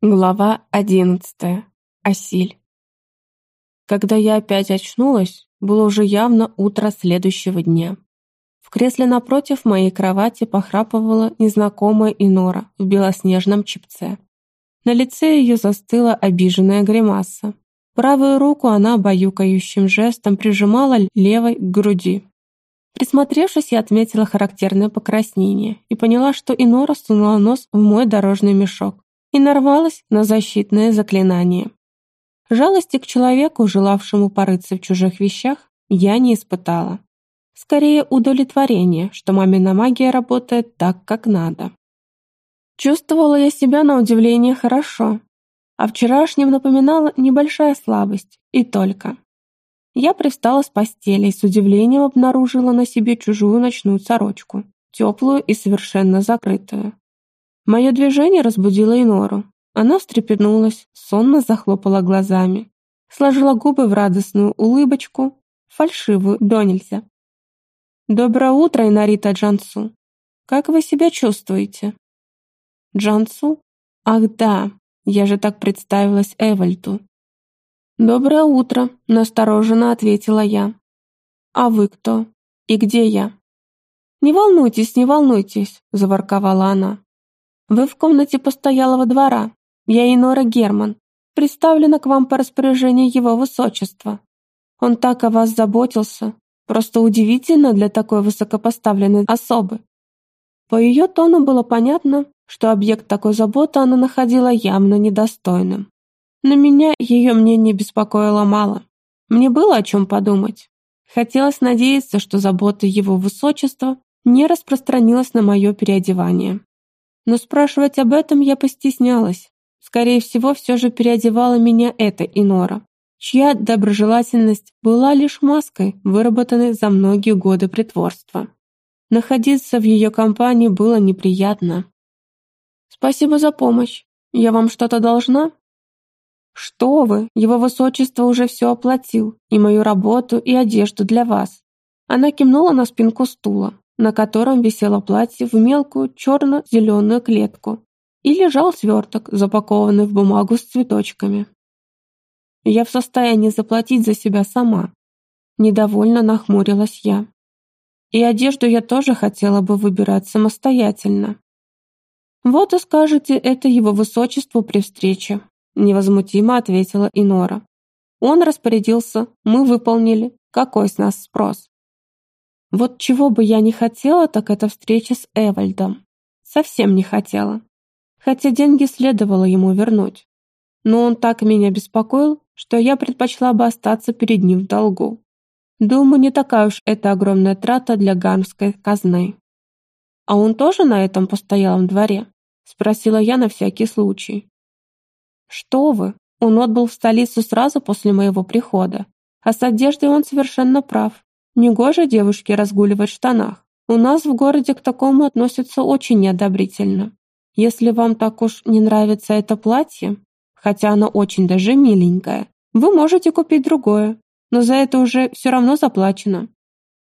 Глава одиннадцатая. Асиль. Когда я опять очнулась, было уже явно утро следующего дня. В кресле напротив моей кровати похрапывала незнакомая Инора в белоснежном чипце. На лице ее застыла обиженная гримаса. Правую руку она баюкающим жестом прижимала левой к груди. Присмотревшись, я отметила характерное покраснение и поняла, что Инора сунула нос в мой дорожный мешок и нарвалась на защитное заклинание. Жалости к человеку, желавшему порыться в чужих вещах, я не испытала. Скорее удовлетворение, что мамина магия работает так, как надо. Чувствовала я себя на удивление хорошо, а вчерашнем напоминала небольшая слабость, и только. Я пристала с постели и с удивлением обнаружила на себе чужую ночную сорочку, теплую и совершенно закрытую. Мое движение разбудило Инору. Она встрепенулась, сонно захлопала глазами, сложила губы в радостную улыбочку, фальшивую до нельзя. «Доброе утро, Инарита Джансу. Как вы себя чувствуете?» «Джансу? Ах да, я же так представилась Эвальту». «Доброе утро», — настороженно ответила я. «А вы кто? И где я?» «Не волнуйтесь, не волнуйтесь», — заворковала она. Вы в комнате постоялого двора. Я Инора Герман. Представлена к вам по распоряжению его высочества. Он так о вас заботился. Просто удивительно для такой высокопоставленной особы. По ее тону было понятно, что объект такой заботы она находила явно недостойным. На меня ее мнение беспокоило мало. Мне было о чем подумать. Хотелось надеяться, что забота его высочества не распространилась на мое переодевание. Но спрашивать об этом я постеснялась. Скорее всего, все же переодевала меня эта Инора, чья доброжелательность была лишь маской, выработанной за многие годы притворства. Находиться в ее компании было неприятно. «Спасибо за помощь. Я вам что-то должна?» «Что вы? Его высочество уже все оплатил, и мою работу, и одежду для вас». Она кивнула на спинку стула на котором висело платье в мелкую черно-зеленую клетку, и лежал сверток, запакованный в бумагу с цветочками. Я в состоянии заплатить за себя сама. Недовольно нахмурилась я. И одежду я тоже хотела бы выбирать самостоятельно. Вот и скажете это его высочеству при встрече, невозмутимо ответила Инора. Он распорядился, мы выполнили. Какой с нас спрос? Вот чего бы я не хотела, так это встреча с Эвальдом. Совсем не хотела. Хотя деньги следовало ему вернуть. Но он так меня беспокоил, что я предпочла бы остаться перед ним в долгу. Думаю, не такая уж это огромная трата для гармской казны. «А он тоже на этом постоялом дворе?» — спросила я на всякий случай. «Что вы, он отбыл в столицу сразу после моего прихода, а с одеждой он совершенно прав. Негоже девушке разгуливать в штанах. У нас в городе к такому относятся очень неодобрительно. Если вам так уж не нравится это платье, хотя оно очень даже миленькое, вы можете купить другое, но за это уже все равно заплачено.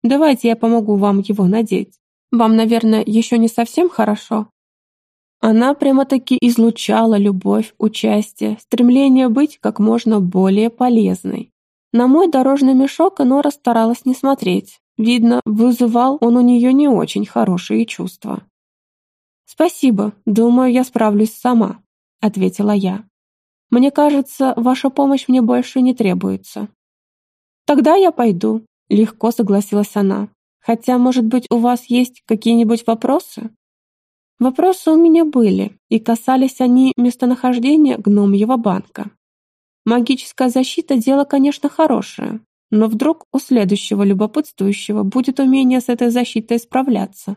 Давайте я помогу вам его надеть. Вам, наверное, еще не совсем хорошо?» Она прямо-таки излучала любовь, участие, стремление быть как можно более полезной. На мой дорожный мешок Нора старалась не смотреть. Видно, вызывал он у нее не очень хорошие чувства. «Спасибо, думаю, я справлюсь сама», — ответила я. «Мне кажется, ваша помощь мне больше не требуется». «Тогда я пойду», — легко согласилась она. «Хотя, может быть, у вас есть какие-нибудь вопросы?» Вопросы у меня были, и касались они местонахождения гномьего банка. Магическая защита – дело, конечно, хорошее, но вдруг у следующего любопытствующего будет умение с этой защитой справляться.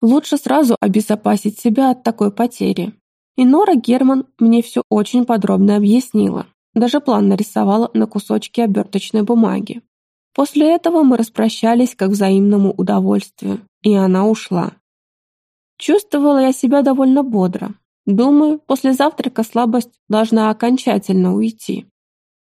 Лучше сразу обезопасить себя от такой потери. И Нора Герман мне все очень подробно объяснила. Даже план нарисовала на кусочке оберточной бумаги. После этого мы распрощались как взаимному удовольствию, и она ушла. Чувствовала я себя довольно бодро. Думаю, после завтрака слабость должна окончательно уйти.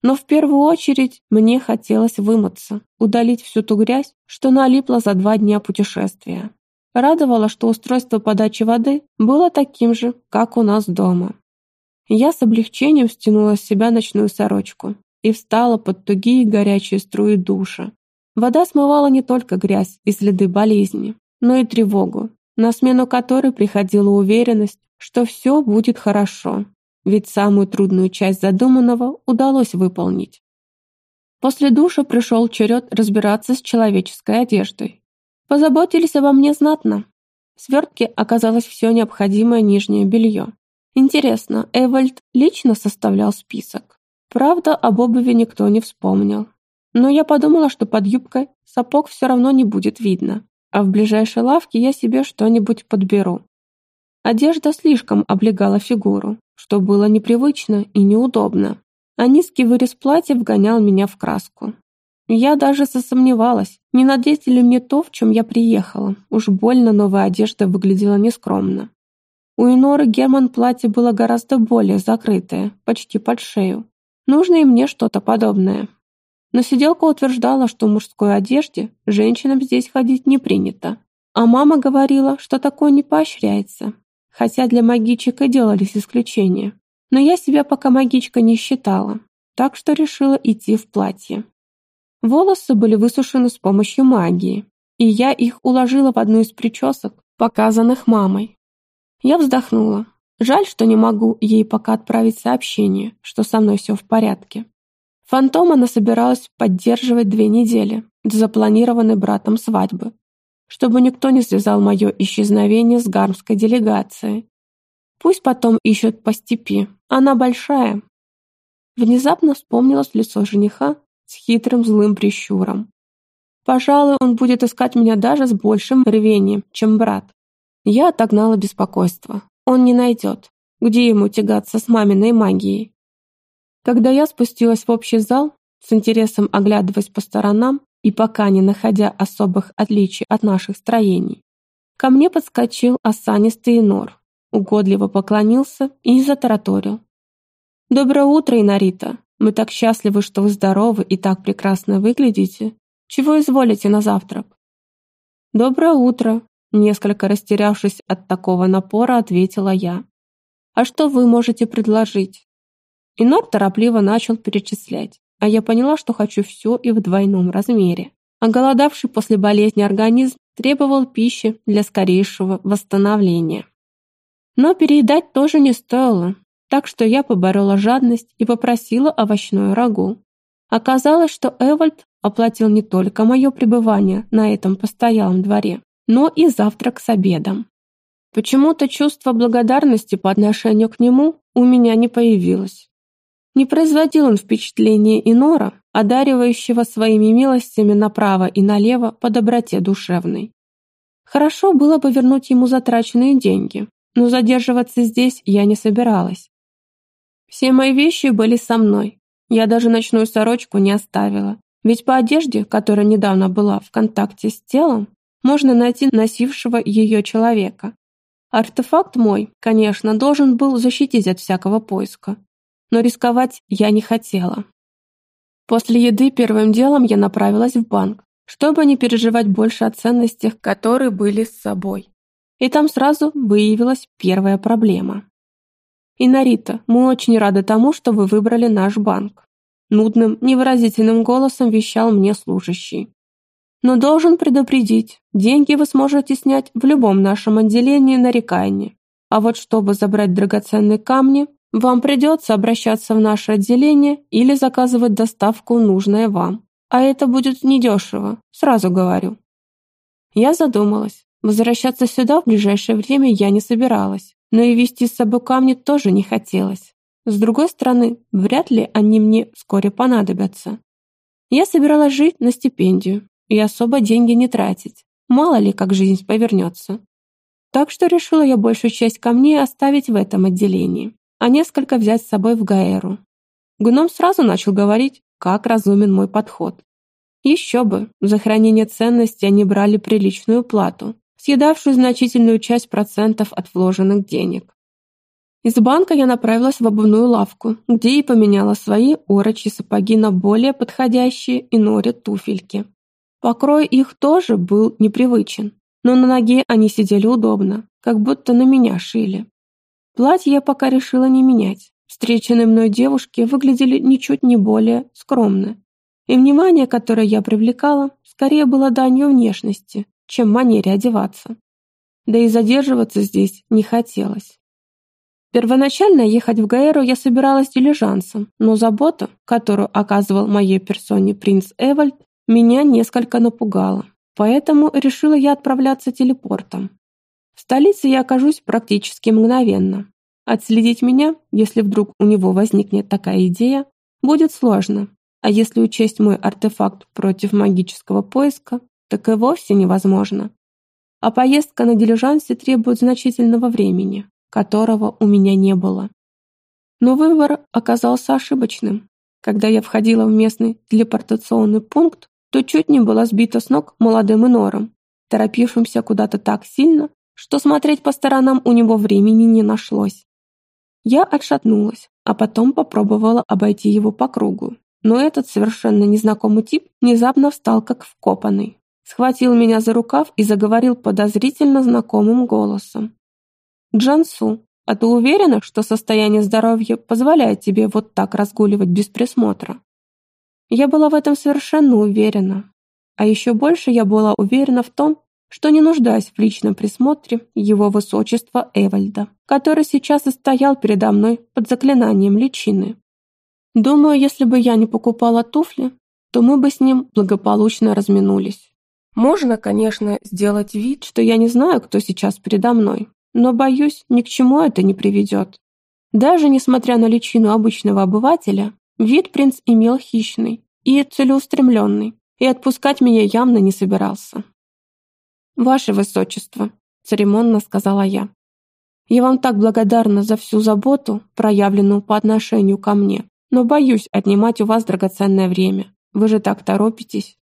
Но в первую очередь мне хотелось вымыться, удалить всю ту грязь, что налипла за два дня путешествия. Радовало, что устройство подачи воды было таким же, как у нас дома. Я с облегчением стянула с себя ночную сорочку и встала под тугие горячие струи душа. Вода смывала не только грязь и следы болезни, но и тревогу, на смену которой приходила уверенность, что все будет хорошо, ведь самую трудную часть задуманного удалось выполнить. После душа пришел черед разбираться с человеческой одеждой. Позаботились обо мне знатно. В свертке оказалось все необходимое нижнее белье. Интересно, Эвальд лично составлял список. Правда, об обуви никто не вспомнил. Но я подумала, что под юбкой сапог все равно не будет видно, а в ближайшей лавке я себе что-нибудь подберу. Одежда слишком облегала фигуру, что было непривычно и неудобно, а низкий вырез платья вгонял меня в краску. Я даже засомневалась, не надеть ли мне то, в чем я приехала. Уж больно новая одежда выглядела нескромно. У Иноры Герман платье было гораздо более закрытое, почти под шею. Нужно и мне что-то подобное. Но сиделка утверждала, что в мужской одежде женщинам здесь ходить не принято. А мама говорила, что такое не поощряется. Хотя для магичек и делались исключения. Но я себя пока магичка не считала, так что решила идти в платье. Волосы были высушены с помощью магии, и я их уложила в одну из причесок, показанных мамой. Я вздохнула. Жаль, что не могу ей пока отправить сообщение, что со мной все в порядке. Фантом она собиралась поддерживать две недели до запланированной братом свадьбы, чтобы никто не связал мое исчезновение с гармской делегацией. Пусть потом ищут по степи, она большая. Внезапно вспомнилось лицо жениха с хитрым злым прищуром. Пожалуй, он будет искать меня даже с большим рвением, чем брат. Я отогнала беспокойство. Он не найдет. Где ему тягаться с маминой магией? Когда я спустилась в общий зал, с интересом оглядываясь по сторонам и пока не находя особых отличий от наших строений, ко мне подскочил осанистый Инор, угодливо поклонился и затараторил. «Доброе утро, Инарита! Мы так счастливы, что вы здоровы и так прекрасно выглядите. Чего изволите на завтрак?» «Доброе утро», — несколько растерявшись от такого напора, ответила я. «А что вы можете предложить?» Инор торопливо начал перечислять, а я поняла, что хочу все и в двойном размере. А голодавший после болезни организм требовал пищи для скорейшего восстановления. Но переедать тоже не стоило, так что я поборола жадность и попросила овощную рагу. Оказалось, что Эвальд оплатил не только мое пребывание на этом постоялом дворе, но и завтрак с обедом. Почему-то чувство благодарности по отношению к нему у меня не появилось. Не производил он впечатления Инора, одаривающего своими милостями направо и налево по доброте душевной. Хорошо было бы вернуть ему затраченные деньги, но задерживаться здесь я не собиралась. Все мои вещи были со мной. Я даже ночную сорочку не оставила. Ведь по одежде, которая недавно была в контакте с телом, можно найти носившего ее человека. Артефакт мой, конечно, должен был защитить от всякого поиска. Но рисковать я не хотела. После еды первым делом я направилась в банк, чтобы не переживать больше о ценностях, которые были с собой. И там сразу выявилась первая проблема. «Инарита, мы очень рады тому, что вы выбрали наш банк», нудным, невыразительным голосом вещал мне служащий. «Но должен предупредить, деньги вы сможете снять в любом нашем отделении на Рекайне. А вот чтобы забрать драгоценные камни, вам придется обращаться в наше отделение или заказывать доставку, нужное вам. А это будет недешево, сразу говорю». Я задумалась. Возвращаться сюда в ближайшее время я не собиралась но и вести с собой камни тоже не хотелось. С другой стороны, вряд ли они мне вскоре понадобятся. Я собиралась жить на стипендию и особо деньги не тратить. Мало ли, как жизнь повернется. Так что решила я большую часть камней оставить в этом отделении, а несколько взять с собой в Гаэру. Гном сразу начал говорить, как разумен мой подход. Еще бы, за хранение ценностей они брали приличную плату, съедавшую значительную часть процентов от вложенных денег. Из банка я направилась в обувную лавку, где и поменяла свои орочьи сапоги на более подходящие и норе туфельки. Покрой их тоже был непривычен, но на ноге они сидели удобно, как будто на меня шили. Платье я пока решила не менять, Встреченные мной девушки выглядели ничуть не более скромно. И внимание, которое я привлекала, скорее было данью внешности, чем манере одеваться. Да и задерживаться здесь не хотелось. Первоначально ехать в Гаэру я собиралась дилижансом, но забота, которую оказывал моей персоне принц Эвальд, меня несколько напугала. Поэтому решила я отправляться телепортом. Столице я окажусь практически мгновенно. Отследить меня, если вдруг у него возникнет такая идея, будет сложно. А если учесть мой артефакт против магического поиска, так и вовсе невозможно. А поездка на дилижансе требует значительного времени, которого у меня не было. Но выбор оказался ошибочным. Когда я входила в местный телепортационный пункт, то чуть не была сбита с ног молодым инором, торопившимся куда-то так сильно, что смотреть по сторонам у него времени не нашлось. Я отшатнулась, а потом попробовала обойти его по кругу. Но этот совершенно незнакомый тип внезапно встал как вкопанный. Схватил меня за рукав и заговорил подозрительно знакомым голосом. «Джансу, а ты уверена, что состояние здоровья позволяет тебе вот так разгуливать без присмотра?» Я была в этом совершенно уверена. А еще больше я была уверена в том, что не нуждаюсь в личном присмотре его высочества Эвальда, который сейчас и стоял передо мной под заклинанием личины. Думаю, если бы я не покупала туфли, то мы бы с ним благополучно разминулись. Можно, конечно, сделать вид, что я не знаю, кто сейчас передо мной, но, боюсь, ни к чему это не приведет. Даже несмотря на личину обычного обывателя, вид принц имел хищный и целеустремленный, и отпускать меня явно не собирался. «Ваше Высочество», — церемонно сказала я, «я вам так благодарна за всю заботу, проявленную по отношению ко мне, но боюсь отнимать у вас драгоценное время. Вы же так торопитесь».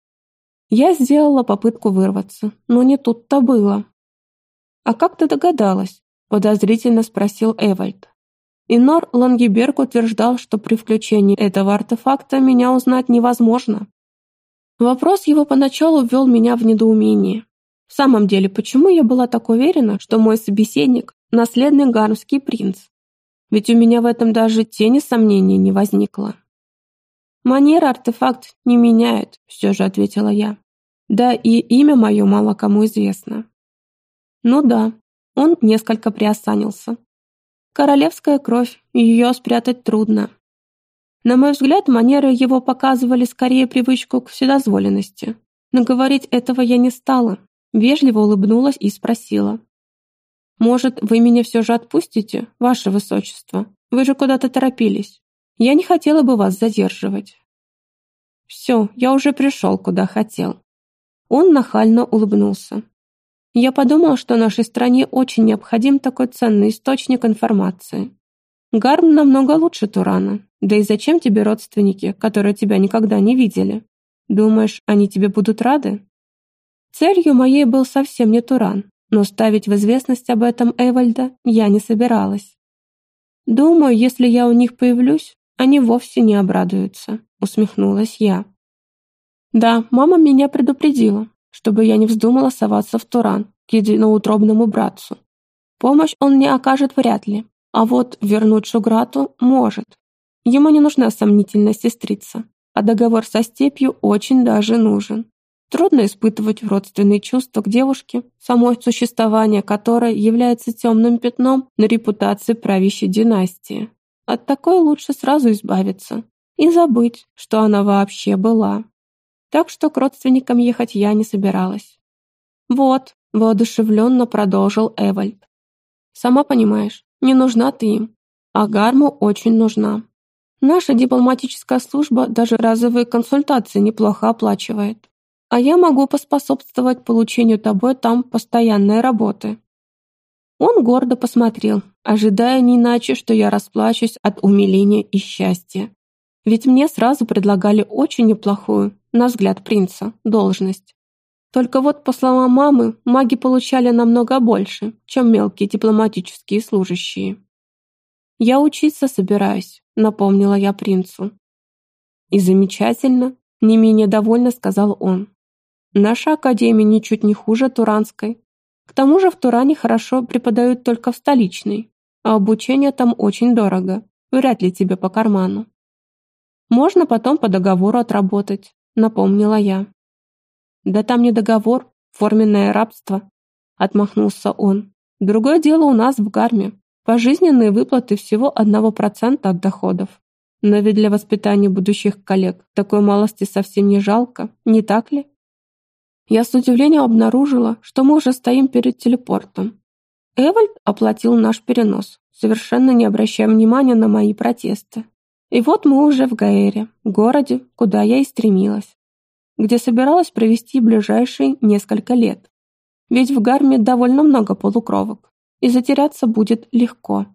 Я сделала попытку вырваться, но не тут-то было. «А как ты догадалась?» – подозрительно спросил Эвальд. Инор Лангеберг утверждал, что при включении этого артефакта меня узнать невозможно. Вопрос его поначалу ввел меня в недоумение. В самом деле, почему я была так уверена, что мой собеседник – наследный гармский принц? Ведь у меня в этом даже тени сомнений не возникло. «Манера артефакт не меняет», – все же ответила я. «Да и имя мое мало кому известно». Ну да, он несколько приосанился. Королевская кровь, ее спрятать трудно. На мой взгляд, манеры его показывали скорее привычку к вседозволенности. Но говорить этого я не стала. Вежливо улыбнулась и спросила. «Может, вы меня все же отпустите, ваше высочество? Вы же куда-то торопились. Я не хотела бы вас задерживать». «Все, я уже пришел, куда хотел». Он нахально улыбнулся. Я подумал, что нашей стране очень необходим такой ценный источник информации. Гарм намного лучше Турана. Да и зачем тебе родственники, которые тебя никогда не видели? Думаешь, они тебе будут рады? Целью моей был совсем не Туран, но ставить в известность об этом Эвальда я не собиралась. «Думаю, если я у них появлюсь, они вовсе не обрадуются», — усмехнулась я. «Да, мама меня предупредила, чтобы я не вздумала соваться в Туран к единоутробному братцу. Помощь он мне окажет вряд ли, а вот вернуть Шуграту может. Ему не нужна сомнительная сестрица, а договор со степью очень даже нужен. Трудно испытывать родственные чувства к девушке, самое существование которой является темным пятном на репутации правящей династии. От такой лучше сразу избавиться и забыть, что она вообще была. Так что к родственникам ехать я не собиралась. «Вот», — воодушевленно продолжил Эвальд. «Сама понимаешь, не нужна ты им, а Гарму очень нужна. Наша дипломатическая служба даже разовые консультации неплохо оплачивает а я могу поспособствовать получению тобой там постоянной работы». Он гордо посмотрел, ожидая не иначе, что я расплачусь от умиления и счастья. Ведь мне сразу предлагали очень неплохую, на взгляд принца, должность. Только вот, по словам мамы, маги получали намного больше, чем мелкие дипломатические служащие. «Я учиться собираюсь», — напомнила я принцу. «И замечательно», — не менее довольно сказал он. Наша академия ничуть не хуже Туранской. К тому же в Туране хорошо преподают только в столичной, а обучение там очень дорого. вряд ли тебе по карману. Можно потом по договору отработать, напомнила я. Да там не договор, форменное рабство, отмахнулся он. Другое дело у нас в гарме. Пожизненные выплаты всего одного процента от доходов. Но ведь для воспитания будущих коллег такой малости совсем не жалко, не так ли? Я с удивлением обнаружила, что мы уже стоим перед телепортом. Эвальд оплатил наш перенос, совершенно не обращая внимания на мои протесты. И вот мы уже в Гаэре, городе, куда я и стремилась, где собиралась провести ближайшие несколько лет. Ведь в Гарме довольно много полукровок, и затеряться будет легко.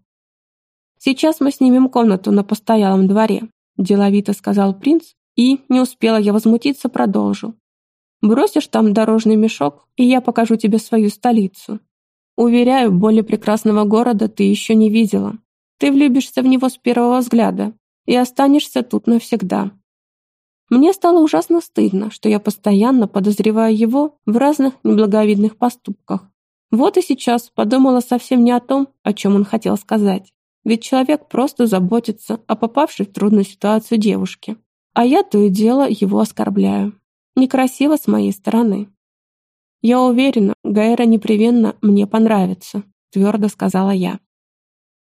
«Сейчас мы снимем комнату на постоялом дворе», – деловито сказал принц, и, не успела я возмутиться, продолжил. «Бросишь там дорожный мешок, и я покажу тебе свою столицу. Уверяю, более прекрасного города ты еще не видела. Ты влюбишься в него с первого взгляда и останешься тут навсегда». Мне стало ужасно стыдно, что я постоянно подозреваю его в разных неблаговидных поступках. Вот и сейчас подумала совсем не о том, о чем он хотел сказать. Ведь человек просто заботится о попавшей в трудную ситуацию девушке. А я то и дело его оскорбляю. Некрасиво с моей стороны. «Я уверена, Гайра непременно мне понравится», твердо сказала я.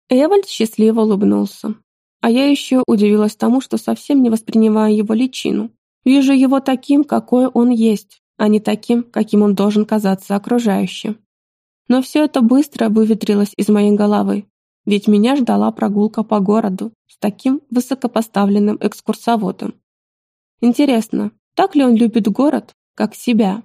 Эвальд счастливо улыбнулся. А я еще удивилась тому, что совсем не воспринимаю его личину. Вижу его таким, какой он есть, а не таким, каким он должен казаться окружающим. Но все это быстро выветрилось из моей головы, ведь меня ждала прогулка по городу с таким высокопоставленным экскурсоводом. Интересно, так ли он любит город, как себя?